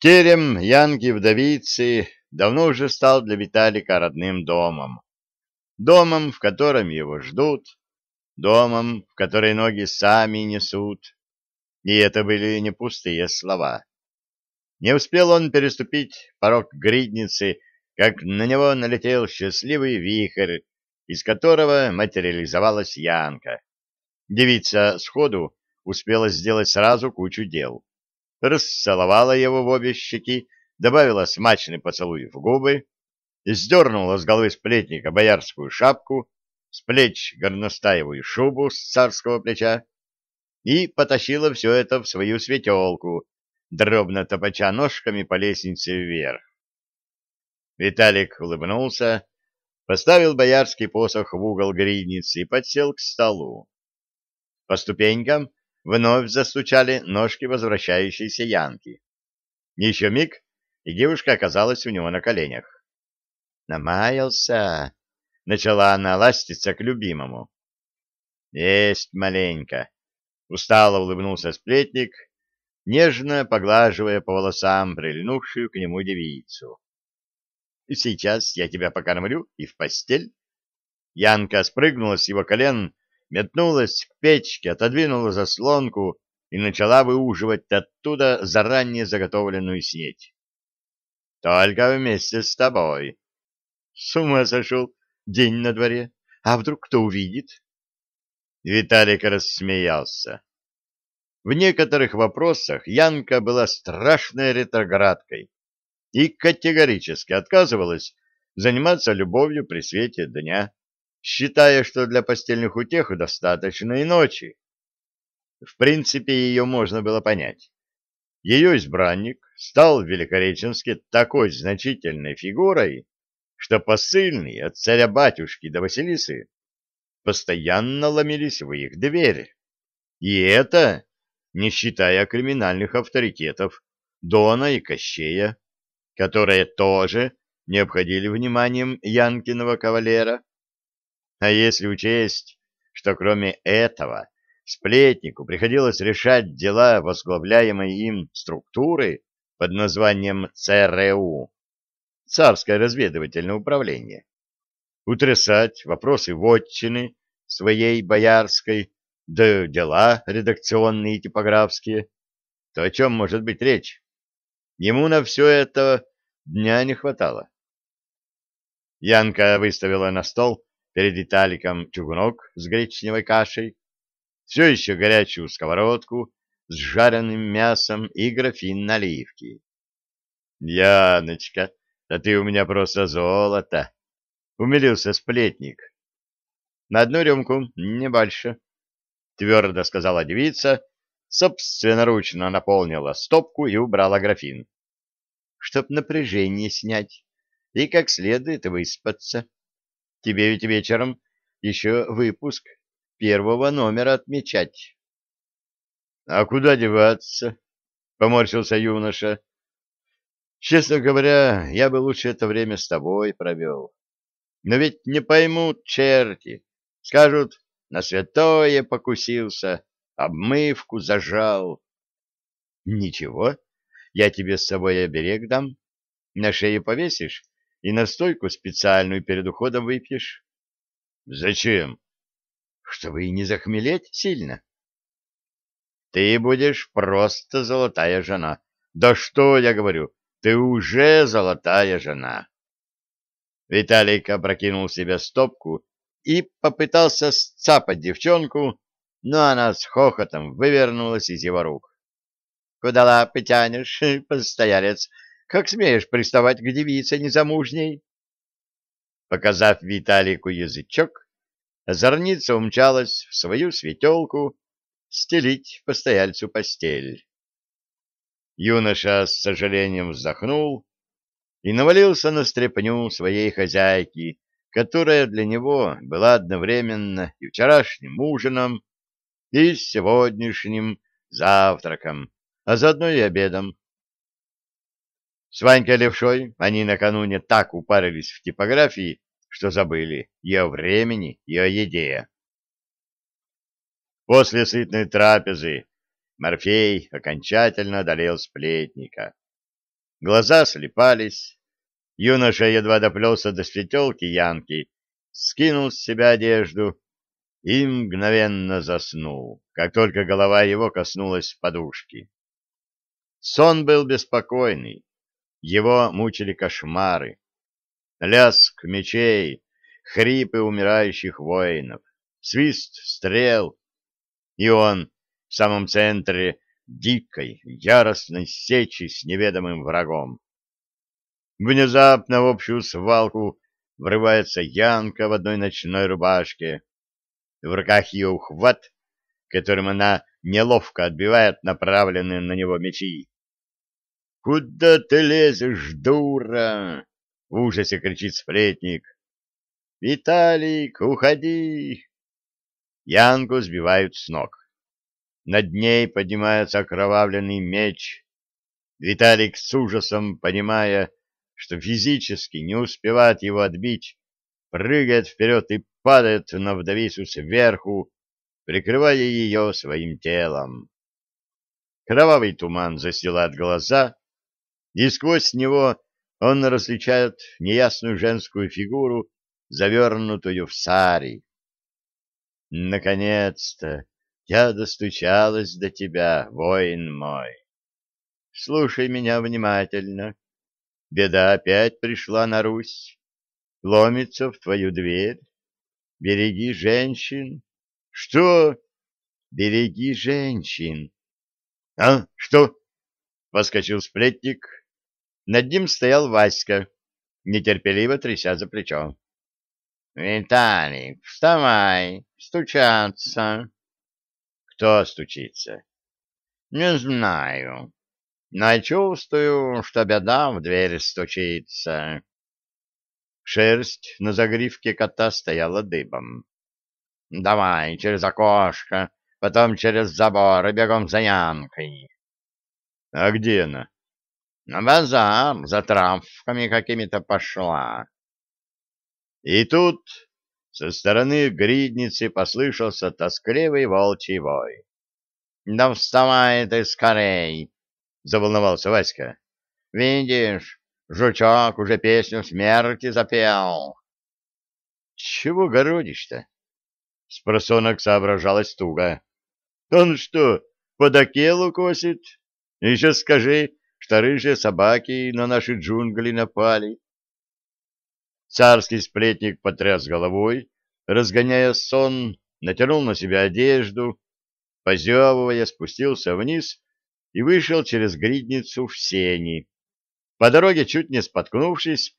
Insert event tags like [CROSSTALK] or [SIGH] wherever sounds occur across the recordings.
Терем Янки-вдовицы давно уже стал для Виталика родным домом. Домом, в котором его ждут, домом, в который ноги сами несут. И это были не пустые слова. Не успел он переступить порог гридницы, как на него налетел счастливый вихрь, из которого материализовалась Янка. Девица сходу успела сделать сразу кучу дел расцеловала его в обе щеки, добавила смачный поцелуй в губы, сдернула с головы сплетника боярскую шапку, с плеч горностаевую шубу с царского плеча и потащила все это в свою светелку, дробно топача ножками по лестнице вверх. Виталик улыбнулся, поставил боярский посох в угол гридницы и подсел к столу. По ступенькам вновь застучали ножки возвращающейся Янки. Еще миг, и девушка оказалась у него на коленях. «Намаялся!» — начала она ластиться к любимому. «Есть маленько!» — устало улыбнулся сплетник, нежно поглаживая по волосам прильнувшую к нему девицу. «Сейчас я тебя покормлю и в постель». Янка спрыгнула с его колен метнулась к печке, отодвинула заслонку и начала выуживать оттуда заранее заготовленную снеть. «Только вместе с тобой». «С ума сошел! День на дворе. А вдруг кто увидит?» Виталик рассмеялся. В некоторых вопросах Янка была страшной ретроградкой и категорически отказывалась заниматься любовью при свете дня считая, что для постельных утех достаточно и ночи. В принципе, ее можно было понять. Ее избранник стал в Великореченске такой значительной фигурой, что посыльные от царя-батюшки до Василисы постоянно ломились в их двери. И это не считая криминальных авторитетов Дона и Кощея, которые тоже не обходили вниманием Янкиного кавалера, а если учесть, что кроме этого сплетнику приходилось решать дела возглавляемой им структуры под названием ЦРУ, Царское разведывательное управление, утрясать вопросы вотчины своей боярской, да дела редакционные и типографские, то о чем может быть речь? Ему на все это дня не хватало. Янка выставила на стол перед Виталиком чугунок с гречневой кашей, все еще горячую сковородку с жареным мясом и графин наливки. — Яночка, да ты у меня просто золото! — умилился сплетник. — На одну рюмку, не больше, — твердо сказала девица, собственноручно наполнила стопку и убрала графин. — Чтоб напряжение снять и как следует выспаться. — Тебе ведь вечером еще выпуск первого номера отмечать. — А куда деваться? — поморщился юноша. — Честно говоря, я бы лучше это время с тобой провел. Но ведь не поймут черти. Скажут, на святое покусился, обмывку зажал. — Ничего, я тебе с собой оберег дам. На шею повесишь и настойку специальную перед уходом выпьешь. — Зачем? — Чтобы и не захмелеть сильно. — Ты будешь просто золотая жена. Да что я говорю, ты уже золотая жена. Виталик опрокинул себе стопку и попытался сцапать девчонку, но она с хохотом вывернулась из его рук. — Куда лапы тянешь, [LAUGHS] постоялец? Как смеешь приставать к девице незамужней? Показав Виталику язычок, озорница умчалась в свою светелку стелить постояльцу постель. Юноша с сожалением вздохнул и навалился на стряпню своей хозяйки, которая для него была одновременно и вчерашним ужином, и сегодняшним завтраком, а заодно и обедом. С Ванькой Левшой они накануне так упарились в типографии, что забыли и о времени, и о еде. После сытной трапезы Морфей окончательно одолел сплетника. Глаза слепались. Юноша едва доплелся до светелки Янки, скинул с себя одежду и мгновенно заснул, как только голова его коснулась подушки. Сон был беспокойный, его мучили кошмары. Лязг мечей, хрипы умирающих воинов, свист стрел, и он в самом центре дикой, яростной сечи с неведомым врагом. Внезапно в общую свалку врывается Янка в одной ночной рубашке. В руках ее ухват, которым она неловко отбивает направленные на него мечи. «Куда ты лезешь, дура?» — в ужасе кричит сплетник. «Виталик, уходи!» Янку сбивают с ног. Над ней поднимается окровавленный меч. Виталик с ужасом, понимая, что физически не успевает его отбить, прыгает вперед и падает на вдовицу сверху, прикрывая ее своим телом. Кровавый туман застилает глаза, и сквозь него он различает неясную женскую фигуру, завернутую в сари. Наконец-то я достучалась до тебя, воин мой. Слушай меня внимательно. Беда опять пришла на Русь, ломится в твою дверь. Береги женщин. Что? Береги женщин. А, что? Воскочил сплетник. Над ним стоял Васька, нетерпеливо тряся за плечо. Виталик, вставай, стучаться. Кто стучится? Не знаю, но чувствую, что беда в дверь стучится. Шерсть на загривке кота стояла дыбом. Давай через окошко, потом через забор и бегом за Янкой. А где она? На базар за травками какими-то пошла. И тут со стороны гридницы послышался тоскливый волчий вой. — Да вставай ты скорей! — заволновался Васька. — Видишь, жучок уже песню смерти запел. — Чего городишь-то? — спросонок соображалась туго. — Он что, под окелу косит? Еще скажи, что рыжие собаки на наши джунгли напали. Царский сплетник потряс головой, разгоняя сон, натянул на себя одежду, позевывая, спустился вниз и вышел через гридницу в сени, по дороге чуть не споткнувшись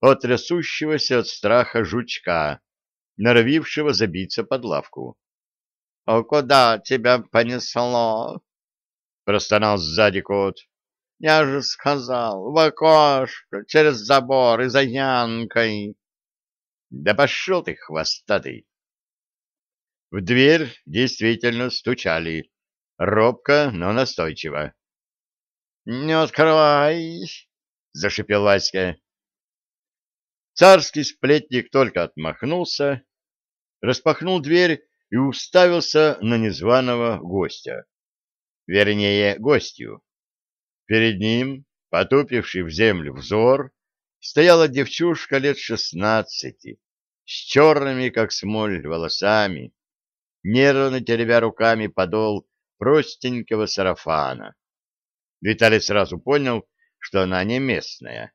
от трясущегося от страха жучка, норовившего забиться под лавку. — А куда тебя понесло? — простонал сзади кот. Я же сказал, в окошко, через забор и за Янкой. Да пошел ты, хвостатый! В дверь действительно стучали. Робко, но настойчиво. — Не открывай! — зашипел Васька. Царский сплетник только отмахнулся, распахнул дверь и уставился на незваного гостя. Вернее, гостью. Перед ним, потупивший в землю взор, стояла девчушка лет шестнадцати, с черными, как смоль, волосами, нервно теребя руками подол простенького сарафана. Виталий сразу понял, что она не местная.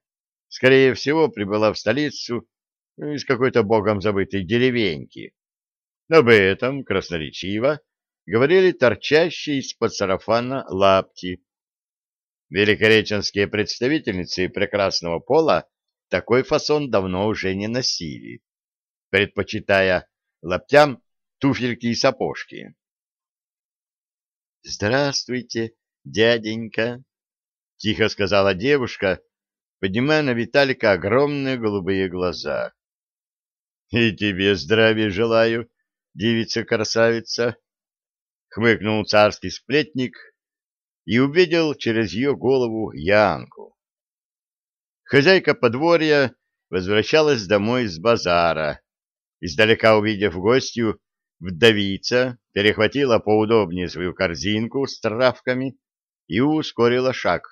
Скорее всего, прибыла в столицу из какой-то богом забытой деревеньки. Об этом красноречиво говорили торчащие из-под сарафана лапти, Великореченские представительницы прекрасного пола такой фасон давно уже не носили, предпочитая лаптям туфельки и сапожки. «Здравствуйте, дяденька!» — тихо сказала девушка, поднимая на Виталика огромные голубые глаза. «И тебе здравия желаю, девица-красавица!» — хмыкнул царский сплетник, и увидел через ее голову Янку. Хозяйка подворья возвращалась домой с базара. Издалека увидев гостью, вдовица перехватила поудобнее свою корзинку с травками и ускорила шаг.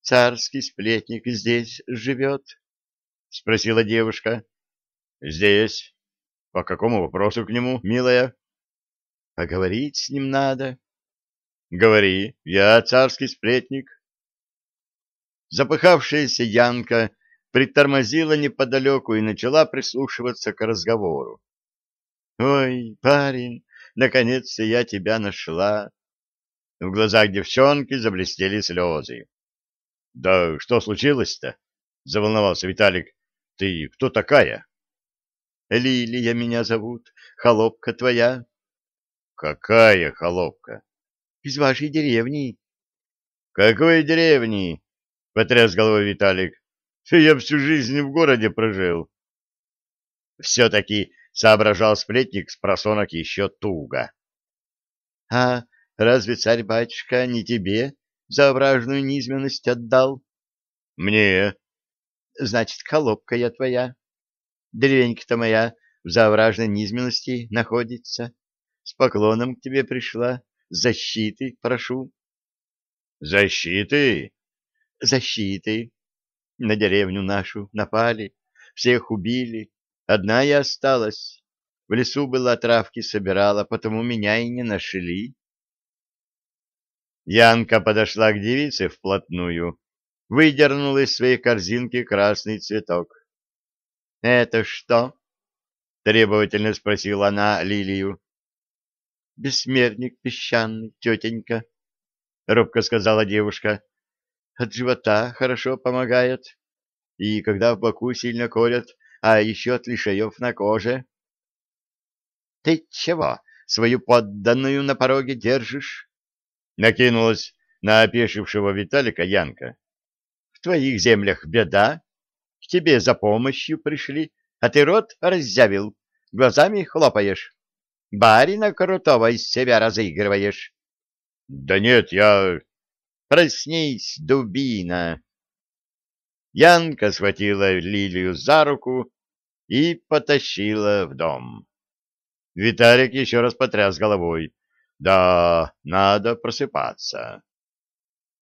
царский сплетник здесь живет? — спросила девушка. — Здесь. По какому вопросу к нему, милая? — Поговорить с ним надо. — Говори, я царский сплетник. Запыхавшаяся Янка притормозила неподалеку и начала прислушиваться к разговору. — Ой, парень, наконец-то я тебя нашла. В глазах девчонки заблестели слезы. — Да что случилось-то? — заволновался Виталик. — Ты кто такая? — Лилия меня зовут, холопка твоя. — Какая холопка? — Из вашей деревни. — Какой деревни? — потряс головой Виталик. — Я всю жизнь в городе прожил. Все-таки соображал сплетник с просонок еще туго. — А разве царь-батюшка не тебе за ображенную низменность отдал? — Мне. — Значит, холопка я твоя. Деревенька-то моя в заовражной низменности находится. С поклоном к тебе пришла. Защиты прошу. — Защиты? — Защиты. На деревню нашу напали, всех убили, Одна я осталась. В лесу была травки собирала, потому меня и не нашли. Янка подошла к девице вплотную, выдернула из своей корзинки красный цветок. — Это что? — требовательно спросила она Лилию. — Бессмертник песчаный, тетенька, — робко сказала девушка. — От живота хорошо помогает, и когда в боку сильно колят, а еще от лишаев на коже. — Ты чего, свою подданную на пороге держишь? — накинулась на опешившего Виталика Янка. — В твоих землях беда, к тебе за помощью пришли, а ты рот раззявил, глазами хлопаешь. Барина крутого из себя разыгрываешь. — Да нет, я... — Проснись, дубина! Янка схватила Лилию за руку и потащила в дом. Виталик еще раз потряс головой. Да, надо просыпаться.